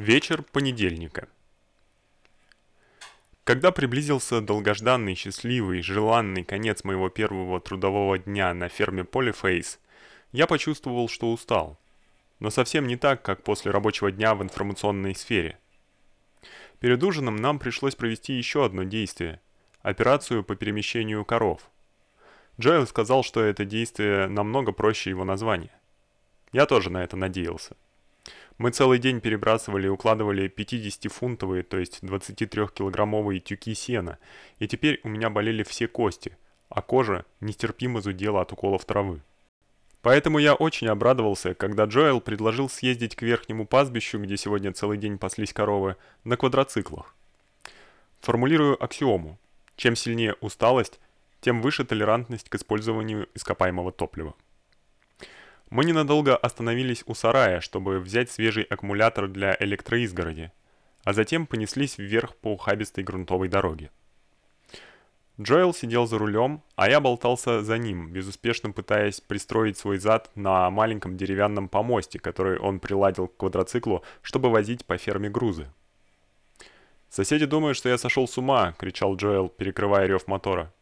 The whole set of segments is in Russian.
Вечер понедельника. Когда приблизился долгожданный, счастливый, желанный конец моего первого трудового дня на ферме Polyface, я почувствовал, что устал. Но совсем не так, как после рабочего дня в информационной сфере. Перед ужином нам пришлось провести еще одно действие – операцию по перемещению коров. Джоэл сказал, что это действие намного проще его названия. Я тоже на это надеялся. Мы целый день перебрасывали и укладывали 50-фунтовые, то есть 23-килограммовые тюки сена, и теперь у меня болели все кости, а кожа нестерпимо зудела от уколов травы. Поэтому я очень обрадовался, когда Джоэл предложил съездить к верхнему пастбищу, где сегодня целый день паслись коровы, на квадроциклах. Формулирую аксиому. Чем сильнее усталость, тем выше толерантность к использованию ископаемого топлива. Мы ненадолго остановились у сарая, чтобы взять свежий аккумулятор для электроизгороди, а затем понеслись вверх по ухабистой грунтовой дороге. Джоэл сидел за рулем, а я болтался за ним, безуспешно пытаясь пристроить свой зад на маленьком деревянном помосте, который он приладил к квадроциклу, чтобы возить по ферме грузы. «Соседи думают, что я сошел с ума!» — кричал Джоэл, перекрывая рев мотора.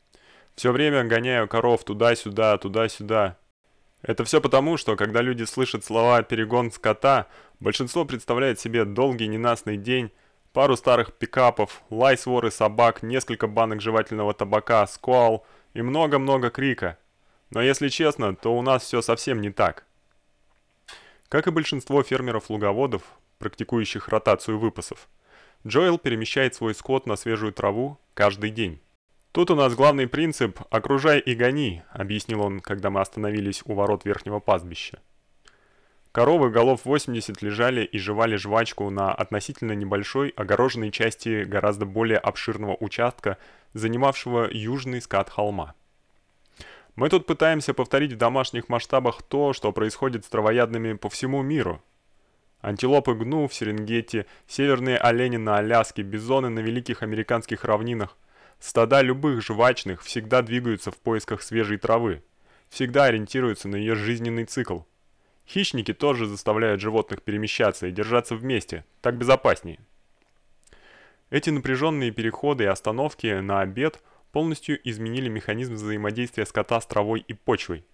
«Все время гоняю коров туда-сюда, туда-сюда. Это все потому, что когда люди слышат слова «перегон скота», большинство представляет себе долгий ненастный день, пару старых пикапов, лай своры собак, несколько банок жевательного табака, сквал и много-много крика. Но если честно, то у нас все совсем не так. Как и большинство фермеров-луговодов, практикующих ротацию выпасов, Джоэл перемещает свой скот на свежую траву каждый день. Тут у нас главный принцип «окружай и гони», объяснил он, когда мы остановились у ворот верхнего пастбища. Коровы голов 80 лежали и жевали жвачку на относительно небольшой огороженной части гораздо более обширного участка, занимавшего южный скат холма. Мы тут пытаемся повторить в домашних масштабах то, что происходит с травоядными по всему миру. Антилопы гну в Серенгете, северные олени на Аляске, бизоны на великих американских равнинах – Стада любых жвачных всегда двигаются в поисках свежей травы, всегда ориентируются на ее жизненный цикл. Хищники тоже заставляют животных перемещаться и держаться вместе, так безопаснее. Эти напряженные переходы и остановки на обед полностью изменили механизм взаимодействия скота с травой и почвой.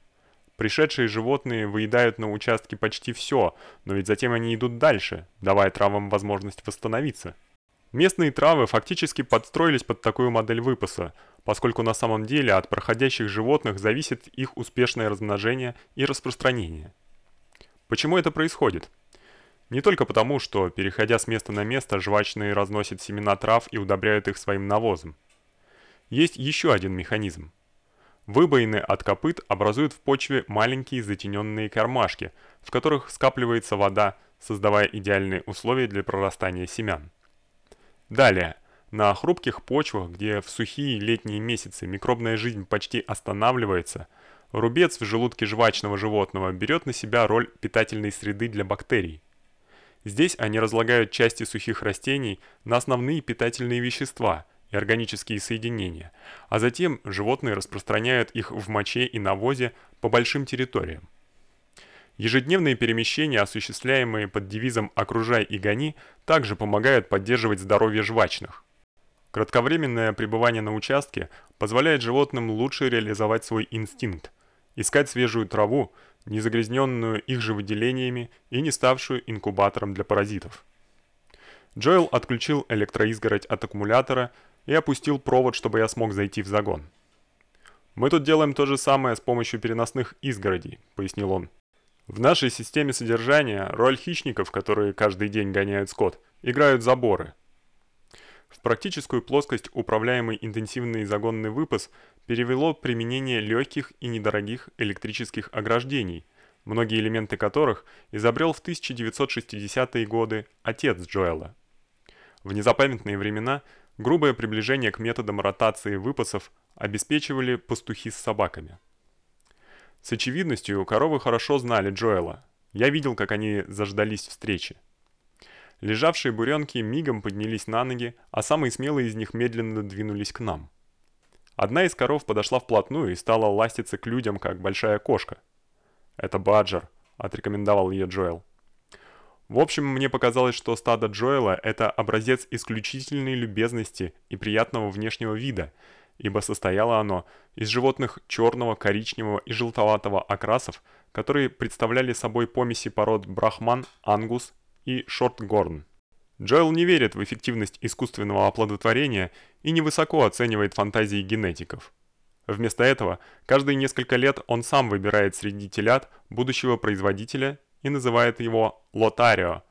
Пришедшие животные выедают на участке почти все, но ведь затем они идут дальше, давая травам возможность восстановиться. Местные травы фактически подстроились под такую модель выпаса, поскольку на самом деле от проходящих животных зависит их успешное размножение и распространение. Почему это происходит? Не только потому, что, переходя с места на место, жвачные разносят семена трав и удобряют их своим навозом. Есть еще один механизм. Выбоины от копыт образуют в почве маленькие затененные кармашки, в которых скапливается вода, создавая идеальные условия для прорастания семян. Далее. На хрупких почвах, где в сухие летние месяцы микробная жизнь почти останавливается, рубец в желудке жвачного животного берет на себя роль питательной среды для бактерий. Здесь они разлагают части сухих растений на основные питательные вещества и органические соединения, а затем животные распространяют их в моче и навозе по большим территориям. Ежедневные перемещения, осуществляемые под девизом «окружай и гони», также помогают поддерживать здоровье жвачных. Кратковременное пребывание на участке позволяет животным лучше реализовать свой инстинкт, искать свежую траву, не загрязненную их же выделениями и не ставшую инкубатором для паразитов. Джоэл отключил электроизгородь от аккумулятора и опустил провод, чтобы я смог зайти в загон. «Мы тут делаем то же самое с помощью переносных изгородей», — пояснил он. В нашей системе содержания роль хищников, которые каждый день гоняют скот, играют заборы. В практическую плоскость управляемый интенсивный загонный выпас перевело применение легких и недорогих электрических ограждений, многие элементы которых изобрел в 1960-е годы отец Джоэла. В незапамятные времена грубое приближение к методам ротации выпасов обеспечивали пастухи с собаками. С очевидностью, коровы хорошо знали Джоэла. Я видел, как они заждались встречи. Лежавшие буренки мигом поднялись на ноги, а самые смелые из них медленно двинулись к нам. Одна из коров подошла вплотную и стала ластиться к людям, как большая кошка. «Это Баджер», — отрекомендовал ее Джоэл. В общем, мне показалось, что стадо Джоэла это образец исключительной любезности и приятного внешнего вида, ибо состояло оно из животных черного, коричневого и желтоватого окрасов, которые представляли собой помеси пород брахман, ангус и шортгорн. Джоэл не верит в эффективность искусственного оплодотворения и невысоко оценивает фантазии генетиков. Вместо этого, каждые несколько лет он сам выбирает среди телят будущего производителя и называет его Лотарио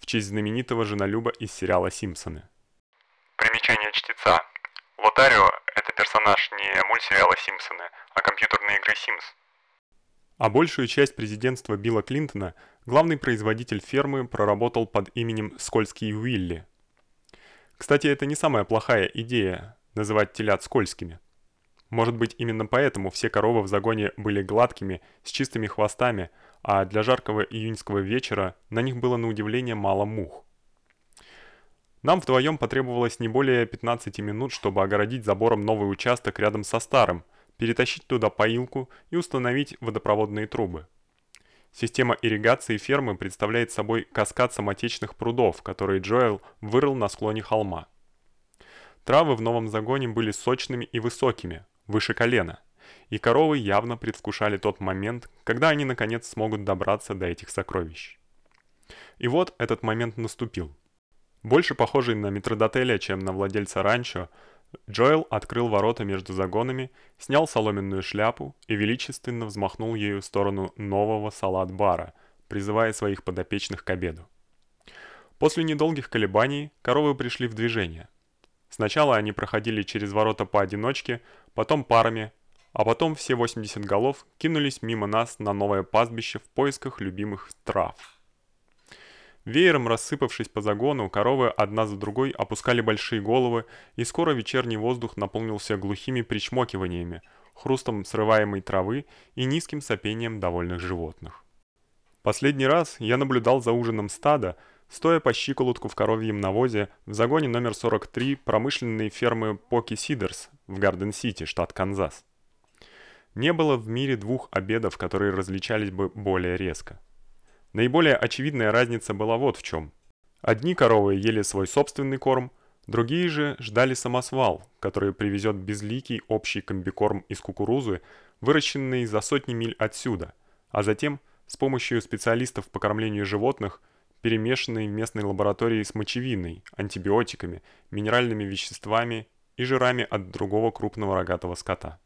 в честь знаменитого женолюба из сериала Симпсоны. Примечание чтеца. Лотарио – это персонаж не мультсериала Симпсоны, а компьютерной игры Sims. А большую часть президентства Билла Клинтона главный производитель фермы проработал под именем Скользкий Уилли. Кстати, это не самая плохая идея называть телят скользкими. Может быть, именно поэтому все коровы в загоне были гладкими, с чистыми хвостами, а для жаркого июньского вечера на них было на удивление мало мух. Нам вдвоем потребовалось не более 15 минут, чтобы огородить забором новый участок рядом со старым, перетащить туда поилку и установить водопроводные трубы. Система ирригации фермы представляет собой каскад самотечных прудов, которые Джоэл вырыл на склоне холма. Травы в новом загоне были сочными и высокими, выше колена, и коровы явно предвкушали тот момент, когда они наконец смогут добраться до этих сокровищ. И вот этот момент наступил. Больше похожий на метрдотеля, чем на владельца ранчо, Джоэл открыл ворота между загонами, снял соломенную шляпу и величественно взмахнул ею в сторону нового салат-бара, призывая своих подопечных к обеду. После недолгих колебаний коровы пришли в движение – Сначала они проходили через ворота поодиночке, потом парами, а потом все 80 голов кинулись мимо нас на новое пастбище в поисках любимых трав. Веером рассыпавшись по загону, коровы одна за другой опускали большие головы, и скоро вечерний воздух наполнился глухими причмокиваниями, хрустом срываемой травы и низким сопением довольных животных. Последний раз я наблюдал за ужином стада, стоя по щиколотку в коровьем навозе в загоне номер 43 промышленной фермы Поки Сидерс в Гарден-Сити, штат Канзас. Не было в мире двух обедов, которые различались бы более резко. Наиболее очевидная разница была вот в чем. Одни коровы ели свой собственный корм, другие же ждали самосвал, который привезет безликий общий комбикорм из кукурузы, выращенный за сотни миль отсюда, а затем с помощью специалистов по кормлению животных – перемешанный в местной лаборатории с мочевиной, антибиотиками, минеральными веществами и жирами от другого крупного рогатого скота.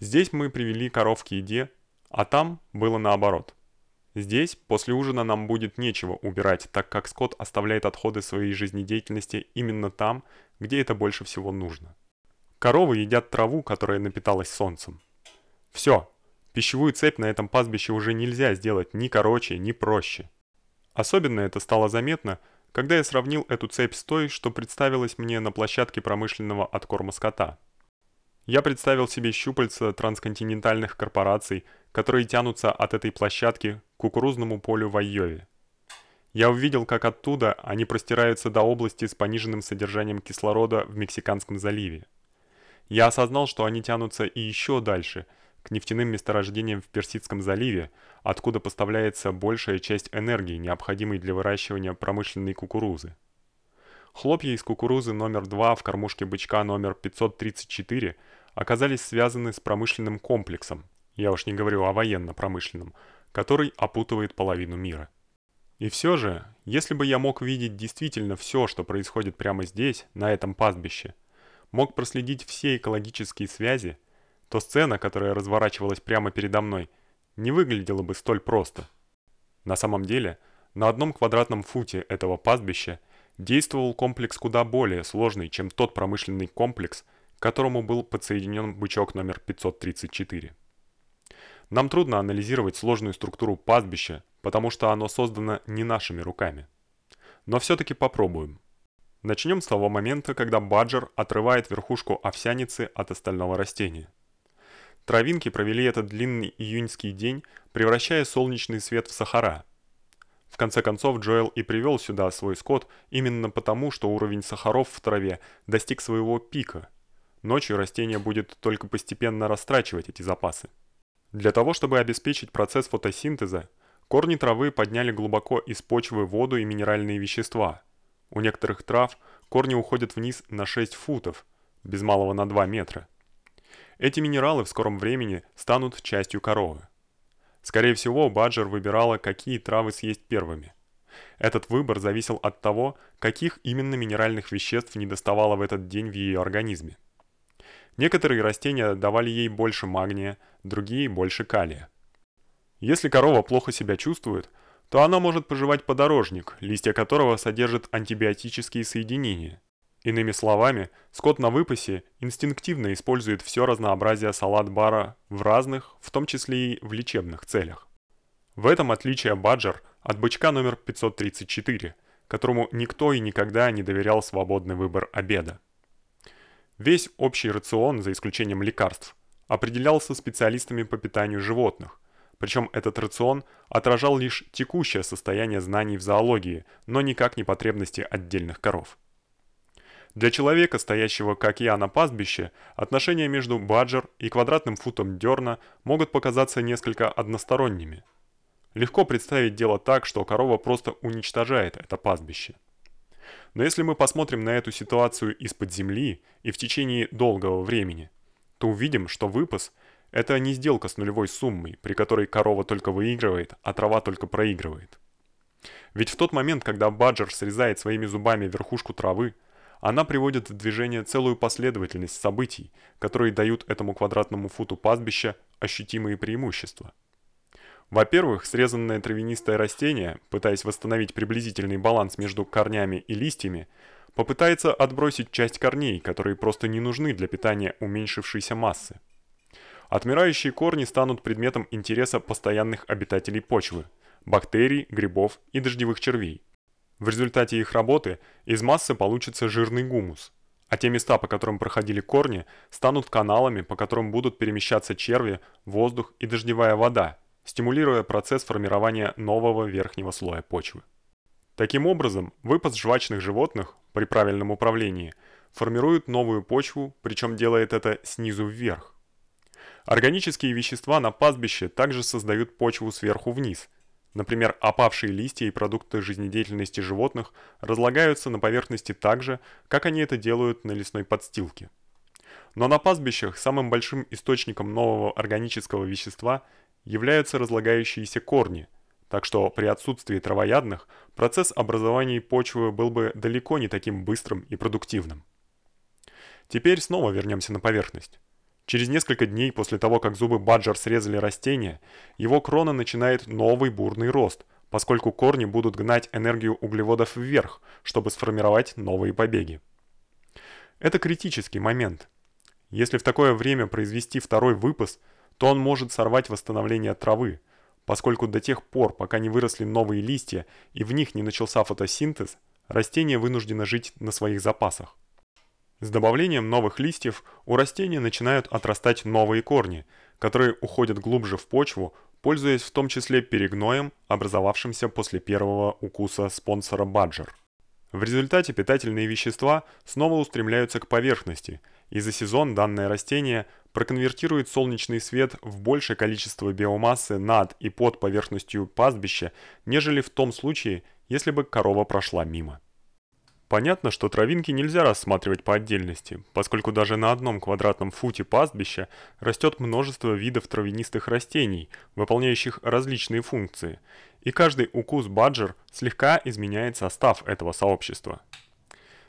Здесь мы привели коров к еде, а там было наоборот. Здесь после ужина нам будет нечего убирать, так как скот оставляет отходы своей жизнедеятельности именно там, где это больше всего нужно. Коровы едят траву, которая напиталась солнцем. Все, пищевую цепь на этом пастбище уже нельзя сделать ни короче, ни проще. Особенно это стало заметно, когда я сравнил эту цепь с той, что представилась мне на площадке промышленного откорма скота. Я представил себе щупальца трансконтинентальных корпораций, которые тянутся от этой площадки кукурузному полю в Айове. Я увидел, как оттуда они простираются до области с пониженным содержанием кислорода в Мексиканском заливе. Я осознал, что они тянутся и еще дальше – к нефтяным месторождениям в Персидском заливе, откуда поставляется большая часть энергии, необходимой для выращивания промышленной кукурузы. Хлопья из кукурузы номер 2 в кормушке бычка номер 534 оказались связаны с промышленным комплексом, я уж не говорю о военно-промышленном, который опутывает половину мира. И все же, если бы я мог видеть действительно все, что происходит прямо здесь, на этом пастбище, мог проследить все экологические связи, то сцена, которая разворачивалась прямо передо мной, не выглядела бы столь просто. На самом деле, на одном квадратном футе этого пастбища действовал комплекс куда более сложный, чем тот промышленный комплекс, к которому был подсоединен бычок номер 534. Нам трудно анализировать сложную структуру пастбища, потому что оно создано не нашими руками. Но все-таки попробуем. Начнем с того момента, когда баджер отрывает верхушку овсяницы от остального растения. Травинки провели этот длинный июньский день, превращая солнечный свет в сахара. В конце концов Джоэл и привел сюда свой скот именно потому, что уровень сахаров в траве достиг своего пика. Ночью растение будет только постепенно растрачивать эти запасы. Для того, чтобы обеспечить процесс фотосинтеза, Корни травы подняли глубоко из почвы воду и минеральные вещества. У некоторых трав корни уходят вниз на 6 футов, без малого на 2 метра. Эти минералы в скором времени станут частью коровы. Скорее всего, Баджер выбирала, какие травы съесть первыми. Этот выбор зависел от того, каких именно минеральных веществ недоставало в этот день в ее организме. Некоторые растения давали ей больше магния, другие больше калия. Если корова плохо себя чувствует, то она может пожевать подорожник, листья которого содержат антибиотические соединения. Иными словами, скот на выпасе инстинктивно использует все разнообразие салат-бара в разных, в том числе и в лечебных целях. В этом отличие Баджер от бычка номер 534, которому никто и никогда не доверял свободный выбор обеда. Весь общий рацион, за исключением лекарств, определялся специалистами по питанию животных, причем этот рацион отражал лишь текущее состояние знаний в зоологии, но никак не потребности отдельных коров. Для человека, стоящего как я на пастбище, отношения между баджер и квадратным футом дерна могут показаться несколько односторонними. Легко представить дело так, что корова просто уничтожает это пастбище. Но если мы посмотрим на эту ситуацию из-под земли и в течение долгого времени, то увидим, что выпас – это не сделка с нулевой суммой, при которой корова только выигрывает, а трава только проигрывает. Ведь в тот момент, когда баджер срезает своими зубами верхушку травы, она приводит в движение целую последовательность событий, которые дают этому квадратному футу пастбища ощутимые преимущества. Во-первых, срезанное травянистое растение, пытаясь восстановить приблизительный баланс между корнями и листьями, попытается отбросить часть корней, которые просто не нужны для питания уменьшившейся массы. Отмирающие корни станут предметом интереса постоянных обитателей почвы – бактерий, грибов и дождевых червей. В результате их работы из массы получится жирный гумус, а те места, по которым проходили корни, станут каналами, по которым будут перемещаться черви, воздух и дождевая вода, стимулируя процесс формирования нового верхнего слоя почвы. Таким образом, выпас жвачных животных при правильном управлении формирует новую почву, причем делает это снизу вверх. Органические вещества на пастбище также создают почву сверху вниз. Например, опавшие листья и продукты жизнедеятельности животных разлагаются на поверхности так же, как они это делают на лесной подстилке. Но на пастбищах самым большим источником нового органического вещества являются разлагающиеся корни, так что при отсутствии травоядных процесс образования почвы был бы далеко не таким быстрым и продуктивным. Теперь снова вернемся на поверхность. Через несколько дней после того, как зубы Баджер срезали растение, его крона начинает новый бурный рост, поскольку корни будут гнать энергию углеводов вверх, чтобы сформировать новые побеги. Это критический момент. Если в такое время произвести второй выпас, то он может сорвать восстановление травы, поскольку до тех пор, пока не выросли новые листья и в них не начался фотосинтез, растение вынуждено жить на своих запасах. С добавлением новых листьев у растения начинают отрастать новые корни, которые уходят глубже в почву, пользуясь в том числе перегноем, образовавшимся после первого укуса спонсора Баджер. В результате питательные вещества снова устремляются к поверхности, и за сезон данное растение проконвертирует солнечный свет в большее количество биомассы над и под поверхностью пастбища, нежели в том случае, если бы корова прошла мимо. Понятно, что травинки нельзя рассматривать по отдельности, поскольку даже на одном квадратном футе пастбища растет множество видов травянистых растений, выполняющих различные функции, и каждый укус баджер слегка изменяет состав этого сообщества.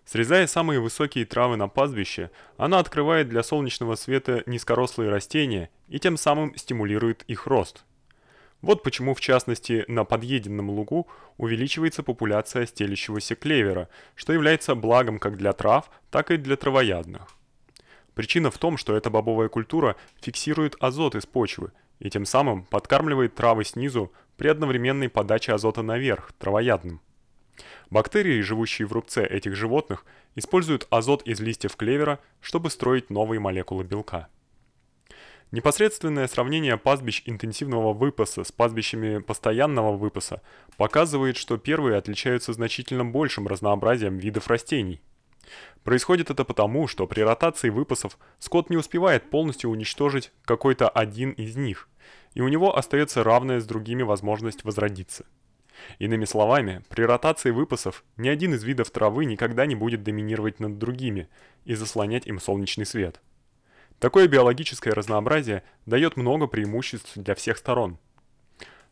Срезая самые высокие травы на пастбище, она открывает для солнечного света низкорослые растения и тем самым стимулирует их рост – вот почему, в частности, на подъеденном лугу увеличивается популяция стелящегося клевера, что является благом как для трав, так и для травоядных. Причина в том, что эта бобовая культура фиксирует азот из почвы и тем самым подкармливает травы снизу при одновременной подаче азота наверх, травоядным. Бактерии, живущие в рубце этих животных, используют азот из листьев клевера, чтобы строить новые молекулы белка. Непосредственное сравнение пастбищ интенсивного выпаса с пастбищами постоянного выпаса показывает, что первые отличаются значительно большим разнообразием видов растений. Происходит это потому, что при ротации выпасов скот не успевает полностью уничтожить какой-то один из них, и у него остается равная с другими возможность возродиться. Иными словами, при ротации выпасов ни один из видов травы никогда не будет доминировать над другими и заслонять им солнечный свет. Такое биологическое разнообразие дает много преимуществ для всех сторон.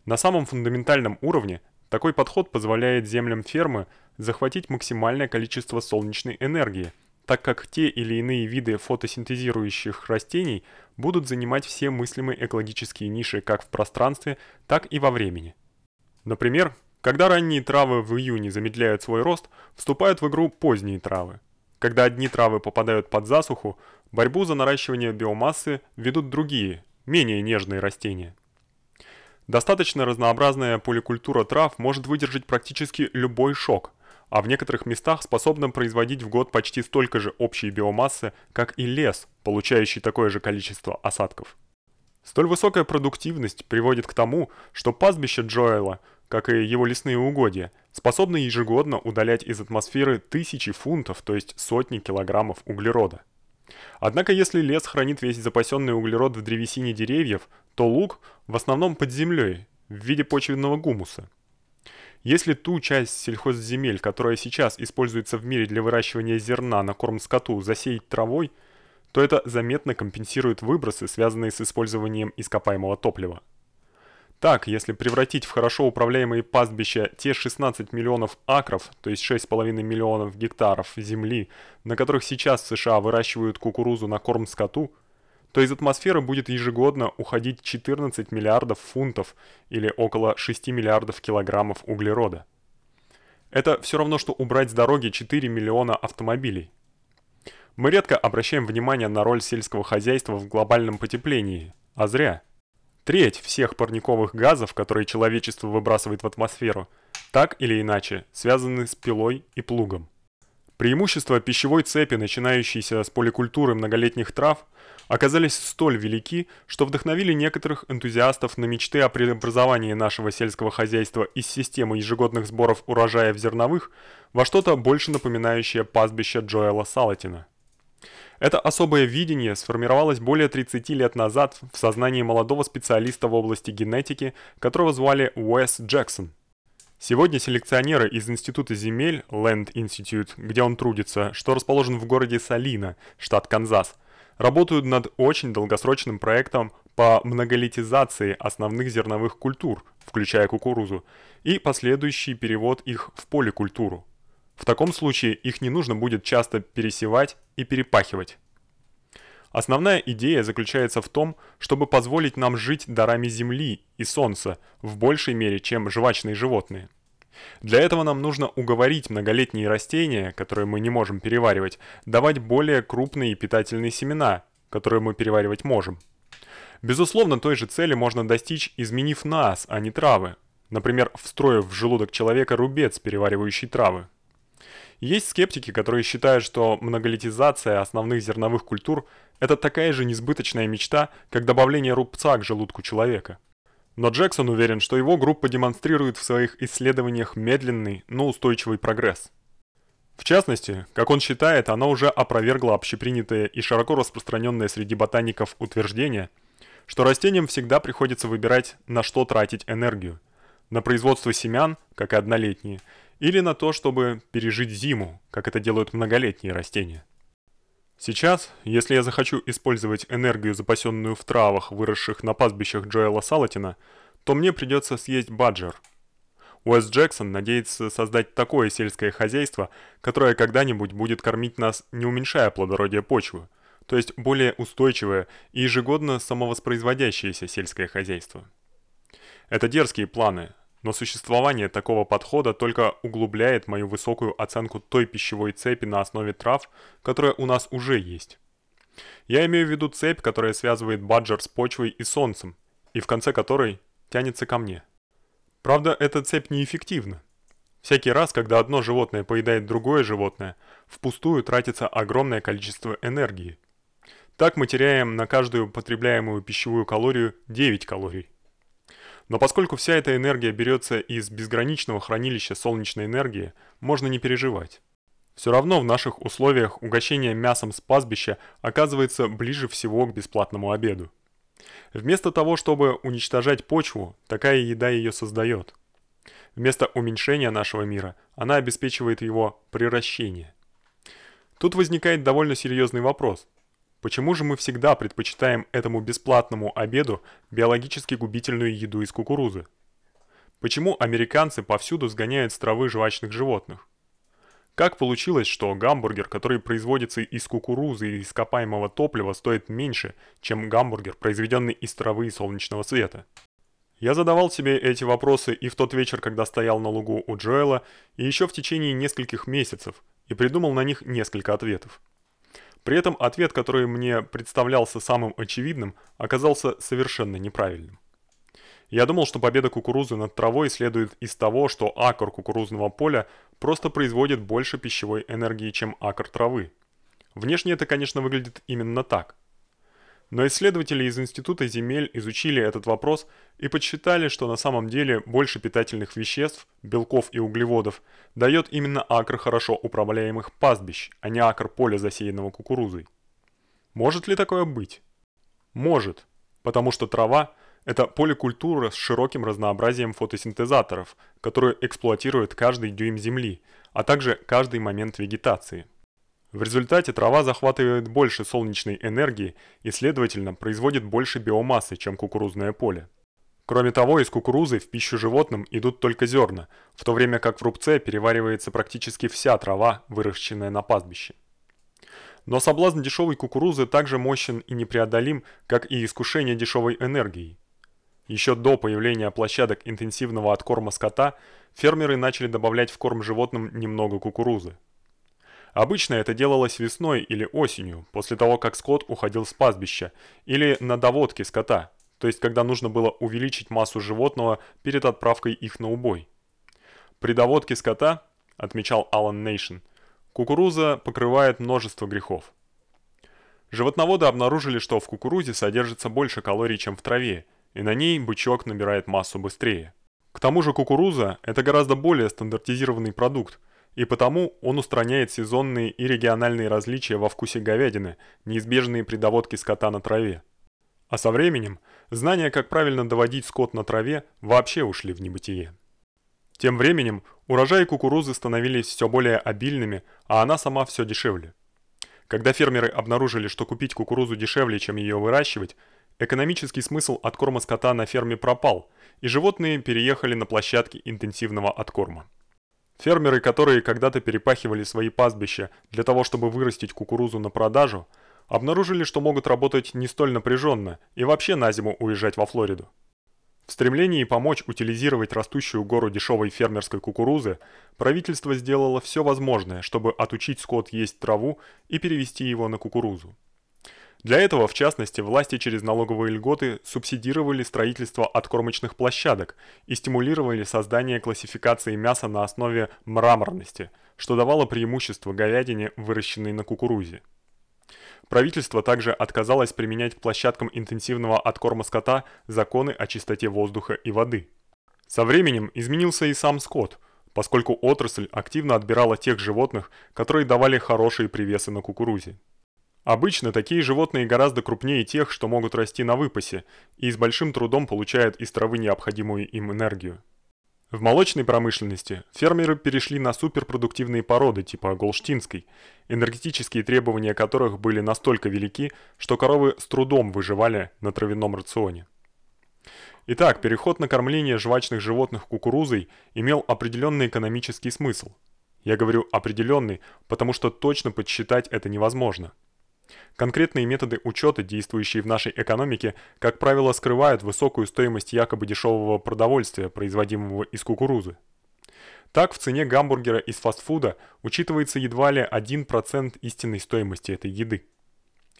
На самом фундаментальном уровне такой подход позволяет землям фермы захватить максимальное количество солнечной энергии, так как те или иные виды фотосинтезирующих растений будут занимать все мыслимые экологические ниши как в пространстве, так и во времени. Например, когда ранние травы в июне замедляют свой рост, вступают в игру поздние травы. Когда одни травы попадают под засуху, борьбу за наращивание биомассы ведут другие, менее нежные растения. Достаточно разнообразная поликультура трав может выдержать практически любой шок, а в некоторых местах способна производить в год почти столько же общей биомассы, как и лес, получающий такое же количество осадков. Столь высокая продуктивность приводит к тому, что пастбище Джоэла – как и его лесные угодья, способны ежегодно удалять из атмосферы тысячи фунтов, то есть сотни килограммов углерода. Однако если лес хранит весь запасенный углерод в древесине деревьев, то луг в основном под землей, в виде почвенного гумуса. Если ту часть сельхозземель, которая сейчас используется в мире для выращивания зерна на корм скоту, засеять травой, то это заметно компенсирует выбросы, связанные с использованием ископаемого топлива. Так, если превратить в хорошо управляемые пастбища те 16 миллионов акров, то есть 6,5 миллионов гектаров земли, на которых сейчас в США выращивают кукурузу на корм скоту, то из атмосферы будет ежегодно уходить 14 миллиардов фунтов или около 6 миллиардов килограммов углерода. Это все равно что убрать с дороги 4 миллиона автомобилей. Мы редко обращаем внимание на роль сельского хозяйства в глобальном потеплении, а зря. Треть всех парниковых газов, которые человечество выбрасывает в атмосферу, так или иначе связаны с пилой и плугом. Преимущества пищевой цепи, начинающейся с поликультуры многолетних трав, оказались столь велики, что вдохновили некоторых энтузиастов на мечты о преобразовании нашего сельского хозяйства из системы ежегодных сборов урожая в зерновых во что-то больше напоминающее пастбище Джоэла Салатина. Это особое видение сформировалось более 30 лет назад в сознании молодого специалиста в области генетики, которого звали Уэс Джексон. Сегодня селекционеры из Института земель Land Institute, где он трудится, что расположен в городе Салина, штат Канзас, работают над очень долгосрочным проектом по многолетизации основных зерновых культур, включая кукурузу, и последующий перевод их в поликультуру. В таком случае их не нужно будет часто пересевать и перепахивать. Основная идея заключается в том, чтобы позволить нам жить дарами земли и солнца в большей мере, чем жвачные животные. Для этого нам нужно уговорить многолетние растения, которые мы не можем переваривать, давать более крупные и питательные семена, которые мы переваривать можем. Безусловно, той же цели можно достичь, изменив нас, а не травы. Например, встроив в желудок человека рубец, переваривающий травы. Есть скептики, которые считают, что многолетизация основных зерновых культур это такая же несбыточная мечта, как добавление рубца к желудку человека. Но Джексон уверен, что его группа демонстрирует в своих исследованиях медленный, но устойчивый прогресс. В частности, как он считает, она уже опровергла общепринятое и широко распространенное среди ботаников утверждение, что растениям всегда приходится выбирать, на что тратить энергию: на производство семян, как и однолетние, или на то, чтобы пережить зиму, как это делают многолетние растения. Сейчас, если я захочу использовать энергию, запасенную в травах, выросших на пастбищах Джоэла Салатина, то мне придется съесть баджер. Уэс Джексон надеется создать такое сельское хозяйство, которое когда-нибудь будет кормить нас, не уменьшая плодородие почвы, то есть более устойчивое и ежегодно самовоспроизводящееся сельское хозяйство. Это дерзкие планы, но существование такого подхода только углубляет мою высокую оценку той пищевой цепи на основе трав, которая у нас уже есть. Я имею в виду цепь, которая связывает баджер с почвой и солнцем, и в конце которой тянется ко мне. Правда, эта цепь неэффективна. Всякий раз, когда одно животное поедает другое животное, впустую тратится огромное количество энергии. Так мы теряем на каждую потребляемую пищевую калорию 9 калорий. Но поскольку вся эта энергия берется из безграничного хранилища солнечной энергии, можно не переживать. Все равно в наших условиях угощение мясом с пастбища оказывается ближе всего к бесплатному обеду. Вместо того, чтобы уничтожать почву, такая еда ее создает. Вместо уменьшения нашего мира она обеспечивает его приращение. Тут возникает довольно серьезный вопрос. Почему же мы всегда предпочитаем этому бесплатному обеду биологически губительную еду из кукурузы? Почему американцы повсюду сгоняют с травы жвачных животных? Как получилось, что гамбургер, который производится из кукурузы и ископаемого топлива, стоит меньше, чем гамбургер, произведенный из травы и солнечного света? Я задавал себе эти вопросы и в тот вечер, когда стоял на лугу у Джоэла, и еще в течение нескольких месяцев, и придумал на них несколько ответов. При этом ответ, который мне представлялся самым очевидным, оказался совершенно неправильным. Я думал, что победа кукурузы над травой следует из того, что акр кукурузного поля просто производит больше пищевой энергии, чем акр травы. Внешне это, конечно, выглядит именно так. Но исследователи из Института земель изучили этот вопрос и подсчитали, что на самом деле больше питательных веществ, белков и углеводов дает именно акр хорошо управляемых пастбищ, а не акр поля, засеянного кукурузой. Может ли такое быть? Может, потому что трава – это поликультура с широким разнообразием фотосинтезаторов, которые эксплуатируют каждый дюйм земли, а также каждый момент вегетации. В результате трава захватывает больше солнечной энергии и, следовательно, производит больше биомассы, чем кукурузное поле. Кроме того, из кукурузы в пищу животным идут только зерна, в то время как в рубце переваривается практически вся трава, выращенная на пастбище. Но соблазн дешевой кукурузы также мощен и непреодолим, как и искушение дешевой энергией. Еще до появления площадок интенсивного откорма скота фермеры начали добавлять в корм животным немного кукурузы. Обычно это делалось весной или осенью, после того, как скот уходил с пастбища, или на доводке скота, то есть когда нужно было увеличить массу животного перед отправкой их на убой. При доводке скота, отмечал Алан Нейшн, кукуруза покрывает множество грехов. Животноводы обнаружили, что в кукурузе содержится больше калорий, чем в траве, и на ней бычок набирает массу быстрее. К тому же кукуруза – это гораздо более стандартизированный продукт, и потому он устраняет сезонные и региональные различия во вкусе говядины, неизбежные при доводке скота на траве. А со временем знания, как правильно доводить скот на траве, вообще ушли в небытие. Тем временем урожаи кукурузы становились все более обильными, а она сама все дешевле. Когда фермеры обнаружили, что купить кукурузу дешевле, чем ее выращивать, Экономический смысл откорма скота на ферме пропал, и животные переехали на площадки интенсивного откорма. Фермеры, которые когда-то перепахивали свои пастбища для того, чтобы вырастить кукурузу на продажу, обнаружили, что могут работать не столь напряженно и вообще на зиму уезжать во Флориду. В стремлении помочь утилизировать растущую гору дешевой фермерской кукурузы, правительство сделало все возможное, чтобы отучить скот есть траву и перевести его на кукурузу. Для этого, в частности, власти через налоговые льготы субсидировали строительство откормочных площадок и стимулировали создание классификации мяса на основе мраморности, что давало преимущество говядине, выращенной на кукурузе. Правительство также отказалось применять к площадкам интенсивного откорма скота законы о чистоте воздуха и воды. Со временем изменился и сам скот, поскольку отрасль активно отбирала тех животных, которые давали хорошие привесы на кукурузе. Обычно такие животные гораздо крупнее тех, что могут расти на выпасе, и с большим трудом получают из травы необходимую им энергию. В молочной промышленности фермеры перешли на суперпродуктивные породы типа голштинской, энергетические требования которых были настолько велики, что коровы с трудом выживали на травяном рационе. Итак, переход на кормление жвачных животных кукурузой имел определенный экономический смысл. Я говорю определенный, потому что точно подсчитать это невозможно. Конкретные методы учета, действующие в нашей экономике, как правило, скрывают высокую стоимость якобы дешевого продовольствия, производимого из кукурузы. Так, в цене гамбургера из фастфуда учитывается едва ли 1% истинной стоимости этой еды.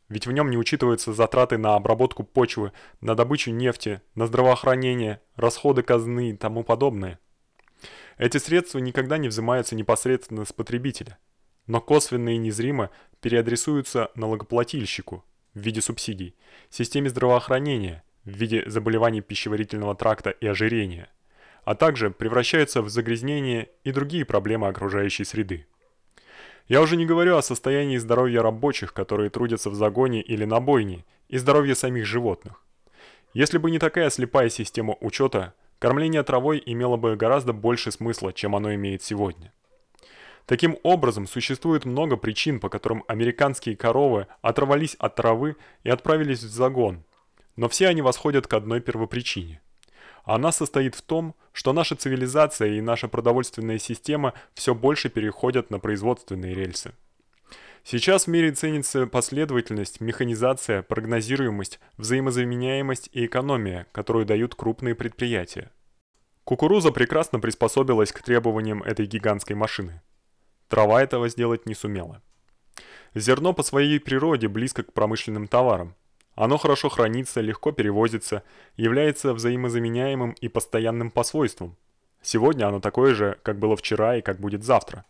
Ведь в нем не учитываются затраты на обработку почвы, на добычу нефти, на здравоохранение, расходы казны и тому подобное. Эти средства никогда не взимаются непосредственно с потребителя но косвенно и незримо переадресуются налогоплательщику в виде субсидий, системе здравоохранения в виде заболеваний пищеварительного тракта и ожирения, а также превращаются в загрязнение и другие проблемы окружающей среды. Я уже не говорю о состоянии здоровья рабочих, которые трудятся в загоне или на бойне, и здоровье самих животных. Если бы не такая слепая система учета, кормление травой имело бы гораздо больше смысла, чем оно имеет сегодня. Таким образом, существует много причин, по которым американские коровы оторвались от травы и отправились в загон. Но все они восходят к одной первопричине. Она состоит в том, что наша цивилизация и наша продовольственная система все больше переходят на производственные рельсы. Сейчас в мире ценится последовательность, механизация, прогнозируемость, взаимозаменяемость и экономия, которую дают крупные предприятия. Кукуруза прекрасно приспособилась к требованиям этой гигантской машины. Трава этого сделать не сумела. Зерно по своей природе близко к промышленным товарам. Оно хорошо хранится, легко перевозится, является взаимозаменяемым и постоянным по свойствам. Сегодня оно такое же, как было вчера и как будет завтра.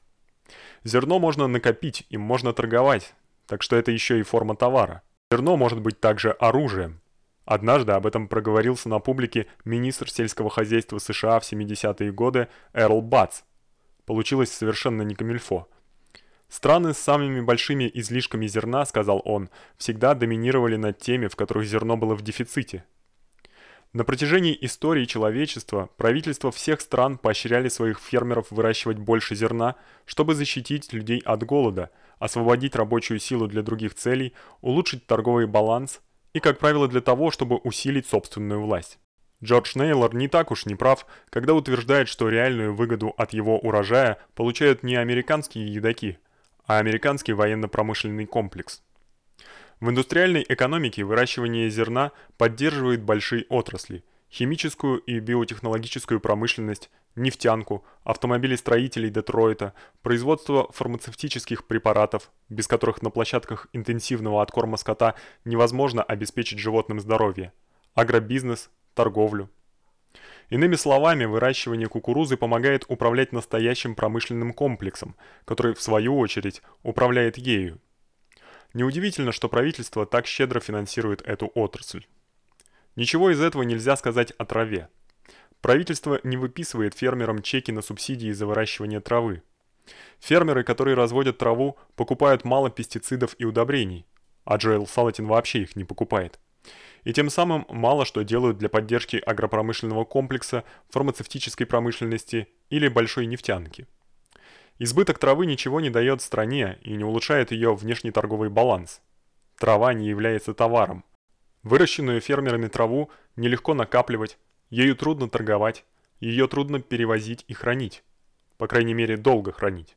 Зерно можно накопить, им можно торговать, так что это еще и форма товара. Зерно может быть также оружием. Однажды об этом проговорился на публике министр сельского хозяйства США в 70-е годы Эрл Батц. Получилось совершенно не камильфо. Страны с самыми большими излишками зерна, сказал он, всегда доминировали над теми, в которых зерно было в дефиците. На протяжении истории человечества правительства всех стран поощряли своих фермеров выращивать больше зерна, чтобы защитить людей от голода, освободить рабочую силу для других целей, улучшить торговый баланс и, как правило, для того, чтобы усилить собственную власть. Джордж Нейлор не так уж не прав, когда утверждает, что реальную выгоду от его урожая получают не американские едоки, а американский военно-промышленный комплекс. В индустриальной экономике выращивание зерна поддерживает большие отрасли: химическую и биотехнологическую промышленность, нефтянку, автомобилестроителей Детройта, производство фармацевтических препаратов, без которых на площадках интенсивного откорма скота невозможно обеспечить животным здоровье, агробизнес, торговлю. Иными словами, выращивание кукурузы помогает управлять настоящим промышленным комплексом, который в свою очередь управляет ею. Неудивительно, что правительство так щедро финансирует эту отрасль. Ничего из этого нельзя сказать о траве. Правительство не выписывает фермерам чеки на субсидии за выращивание травы. Фермеры, которые разводят траву, покупают мало пестицидов и удобрений, а Джоэл Салатин вообще их не покупает и тем самым мало что делают для поддержки агропромышленного комплекса, фармацевтической промышленности или большой нефтянки. Избыток травы ничего не даёт стране и не улучшает её внешний торговый баланс. Трава не является товаром. Выращенную фермерами траву нелегко накапливать, ею трудно торговать, её трудно перевозить и хранить. По крайней мере, долго хранить.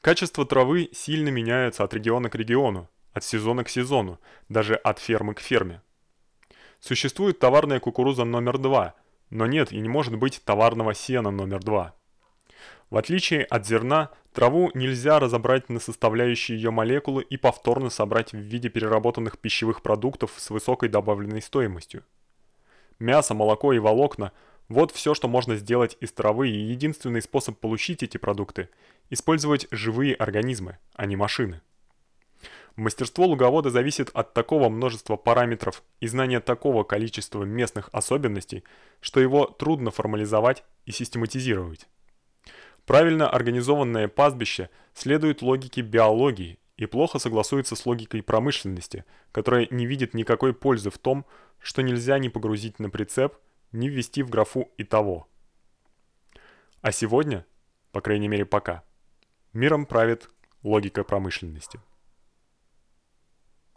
Качество травы сильно меняется от региона к региону, от сезона к сезону, даже от фермы к ферме. Существует товарная кукуруза номер 2, но нет и не может быть товарного сена номер 2. В отличие от зерна, траву нельзя разобрать на составляющие её молекулы и повторно собрать в виде переработанных пищевых продуктов с высокой добавленной стоимостью. Мясо, молоко и волокна вот всё, что можно сделать из травы, и единственный способ получить эти продукты использовать живые организмы, а не машины. Мастерство луговода зависит от такого множества параметров и знания такого количества местных особенностей, что его трудно формализовать и систематизировать. Правильно организованное пастбище следует логике биологии и плохо согласуется с логикой промышленности, которая не видит никакой пользы в том, что нельзя ни погрузить на прицеп, ни ввести в графу и того. А сегодня, по крайней мере пока, миром правит логика промышленности.